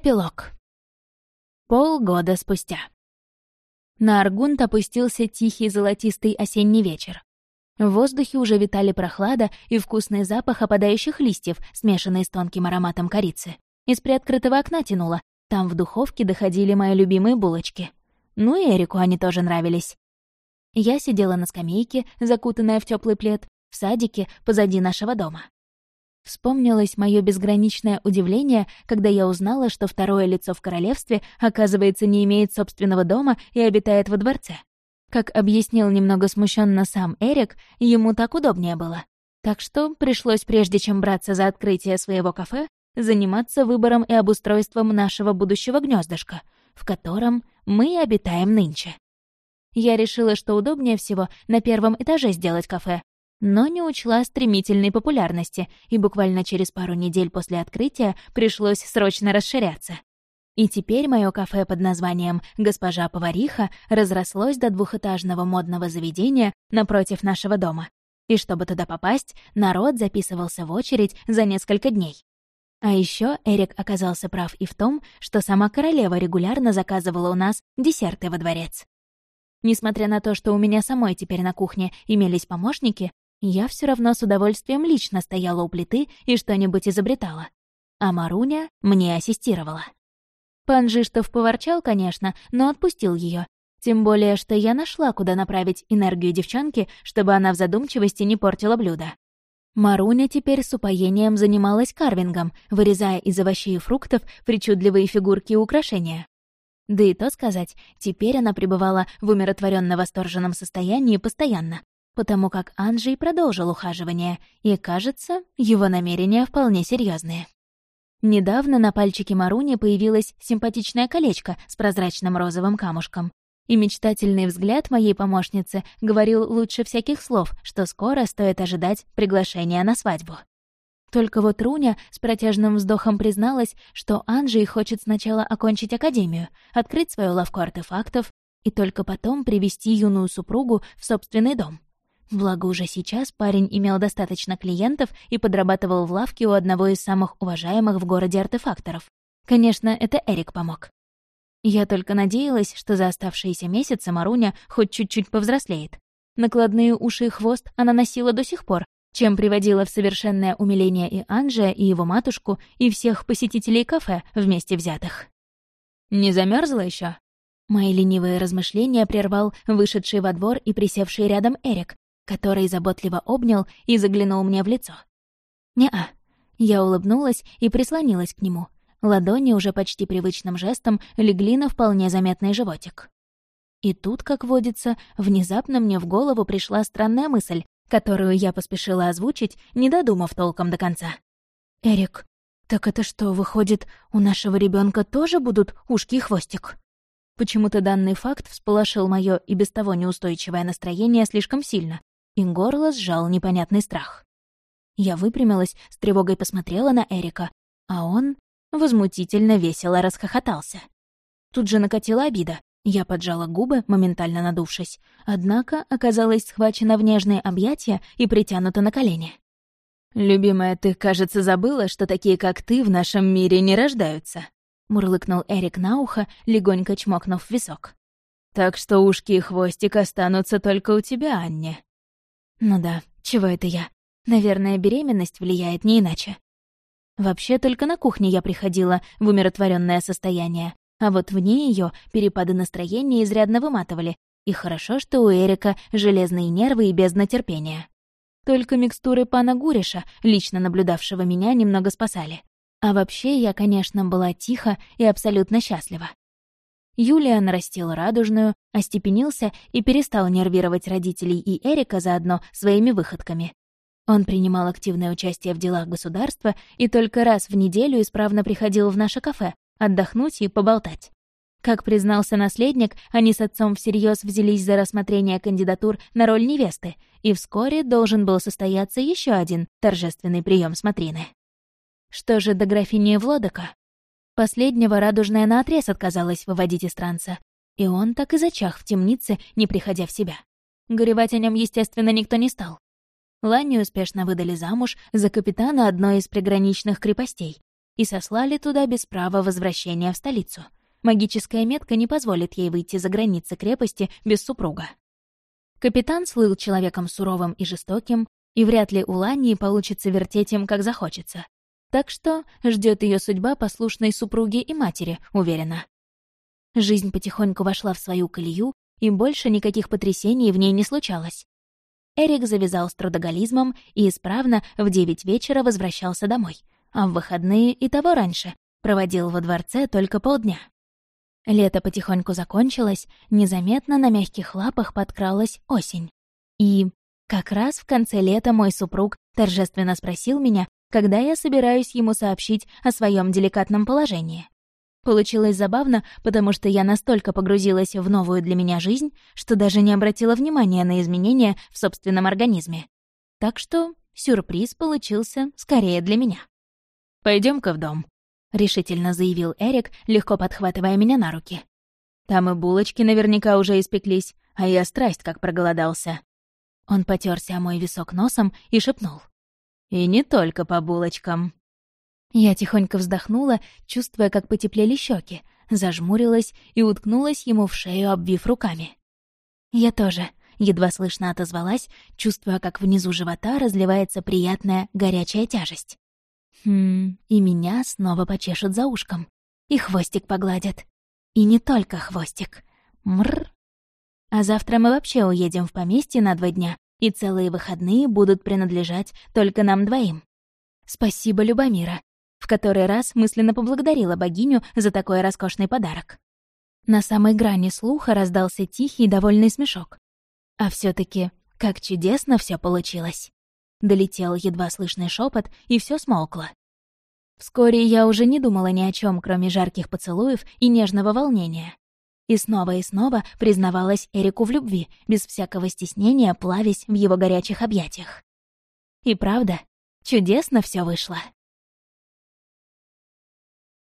Эпилог. Полгода спустя. На Аргунт опустился тихий золотистый осенний вечер. В воздухе уже витали прохлада и вкусный запах опадающих листьев, смешанный с тонким ароматом корицы. Из приоткрытого окна тянуло. Там в духовке доходили мои любимые булочки. Ну и Эрику они тоже нравились. Я сидела на скамейке, закутанная в теплый плед, в садике позади нашего дома. Вспомнилось мое безграничное удивление, когда я узнала, что второе лицо в королевстве, оказывается, не имеет собственного дома и обитает во дворце. Как объяснил немного смущенно сам Эрик, ему так удобнее было. Так что пришлось, прежде чем браться за открытие своего кафе, заниматься выбором и обустройством нашего будущего гнездышка, в котором мы обитаем нынче. Я решила, что удобнее всего на первом этаже сделать кафе, но не учла стремительной популярности, и буквально через пару недель после открытия пришлось срочно расширяться. И теперь мое кафе под названием «Госпожа Повариха» разрослось до двухэтажного модного заведения напротив нашего дома. И чтобы туда попасть, народ записывался в очередь за несколько дней. А еще Эрик оказался прав и в том, что сама королева регулярно заказывала у нас десерты во дворец. Несмотря на то, что у меня самой теперь на кухне имелись помощники, я все равно с удовольствием лично стояла у плиты и что-нибудь изобретала. А Маруня мне ассистировала. Пан Жиштов поворчал, конечно, но отпустил ее. Тем более, что я нашла, куда направить энергию девчонки, чтобы она в задумчивости не портила блюдо. Маруня теперь с упоением занималась карвингом, вырезая из овощей и фруктов причудливые фигурки и украшения. Да и то сказать, теперь она пребывала в умиротворенно восторженном состоянии постоянно, потому как Анджей продолжил ухаживание, и, кажется, его намерения вполне серьезные. Недавно на пальчике Маруни появилось симпатичное колечко с прозрачным розовым камушком. И мечтательный взгляд моей помощницы говорил лучше всяких слов, что скоро стоит ожидать приглашения на свадьбу. Только вот Руня с протяжным вздохом призналась, что Анджей хочет сначала окончить академию, открыть свою лавку артефактов и только потом привести юную супругу в собственный дом. Благо уже сейчас парень имел достаточно клиентов и подрабатывал в лавке у одного из самых уважаемых в городе артефакторов. Конечно, это Эрик помог. Я только надеялась, что за оставшиеся месяцы Маруня хоть чуть-чуть повзрослеет. Накладные уши и хвост она носила до сих пор, чем приводила в совершенное умиление и Анжия, и его матушку, и всех посетителей кафе вместе взятых. «Не замерзла еще? Мои ленивые размышления прервал вышедший во двор и присевший рядом Эрик, который заботливо обнял и заглянул мне в лицо. «Не-а». Я улыбнулась и прислонилась к нему. Ладони уже почти привычным жестом легли на вполне заметный животик. И тут, как водится, внезапно мне в голову пришла странная мысль, которую я поспешила озвучить, не додумав толком до конца. «Эрик, так это что, выходит, у нашего ребенка тоже будут ушки и хвостик?» Почему-то данный факт всполошил мое и без того неустойчивое настроение слишком сильно, и горло сжал непонятный страх. Я выпрямилась, с тревогой посмотрела на Эрика, а он возмутительно весело расхохотался. Тут же накатила обида. Я поджала губы, моментально надувшись, однако оказалась схвачена в нежные объятия и притянута на колени. «Любимая, ты, кажется, забыла, что такие, как ты, в нашем мире не рождаются», — мурлыкнул Эрик на ухо, легонько чмокнув в висок. «Так что ушки и хвостик останутся только у тебя, Анне. Ну да, чего это я? Наверное, беременность влияет не иначе. Вообще, только на кухне я приходила в умиротворенное состояние, а вот вне ее перепады настроения изрядно выматывали, и хорошо, что у Эрика железные нервы и бездна терпения. Только микстуры пана Гуриша, лично наблюдавшего меня, немного спасали. А вообще я, конечно, была тихо и абсолютно счастлива. Юлия нарастил радужную, остепенился и перестал нервировать родителей и Эрика заодно своими выходками. Он принимал активное участие в делах государства и только раз в неделю исправно приходил в наше кафе отдохнуть и поболтать. Как признался наследник, они с отцом всерьез взялись за рассмотрение кандидатур на роль невесты, и вскоре должен был состояться еще один торжественный прием смотрины. Что же до графини Влодока? Последнего радужная наотрез отказалась выводить из транса, и он так и зачах в темнице, не приходя в себя. Горевать о нем, естественно, никто не стал. Ланни успешно выдали замуж за капитана одной из приграничных крепостей, и сослали туда без права возвращения в столицу. Магическая метка не позволит ей выйти за границы крепости без супруга. Капитан слыл человеком суровым и жестоким, и вряд ли у Лании получится вертеть им, как захочется. Так что ждет ее судьба послушной супруги и матери, уверена. Жизнь потихоньку вошла в свою колею, и больше никаких потрясений в ней не случалось. Эрик завязал с трудоголизмом и исправно в девять вечера возвращался домой, а в выходные и того раньше проводил во дворце только полдня. Лето потихоньку закончилось, незаметно на мягких лапах подкралась осень. И как раз в конце лета мой супруг торжественно спросил меня, когда я собираюсь ему сообщить о своем деликатном положении. Получилось забавно, потому что я настолько погрузилась в новую для меня жизнь, что даже не обратила внимания на изменения в собственном организме. Так что сюрприз получился скорее для меня. пойдем ка в дом», — решительно заявил Эрик, легко подхватывая меня на руки. «Там и булочки наверняка уже испеклись, а я страсть как проголодался». Он потерся о мой висок носом и шепнул. «И не только по булочкам». Я тихонько вздохнула, чувствуя, как потеплели щеки, зажмурилась и уткнулась ему в шею, обвив руками. Я тоже едва слышно отозвалась, чувствуя, как внизу живота разливается приятная горячая тяжесть. Хм, и меня снова почешут за ушком. И хвостик погладят. И не только хвостик. Мрр. А завтра мы вообще уедем в поместье на два дня, и целые выходные будут принадлежать только нам двоим. Спасибо, Любомира в который раз мысленно поблагодарила богиню за такой роскошный подарок. На самой грани слуха раздался тихий и довольный смешок. А все таки как чудесно все получилось. Долетел едва слышный шепот, и все смолкло. Вскоре я уже не думала ни о чем, кроме жарких поцелуев и нежного волнения. И снова и снова признавалась Эрику в любви, без всякого стеснения плавясь в его горячих объятиях. И правда, чудесно все вышло.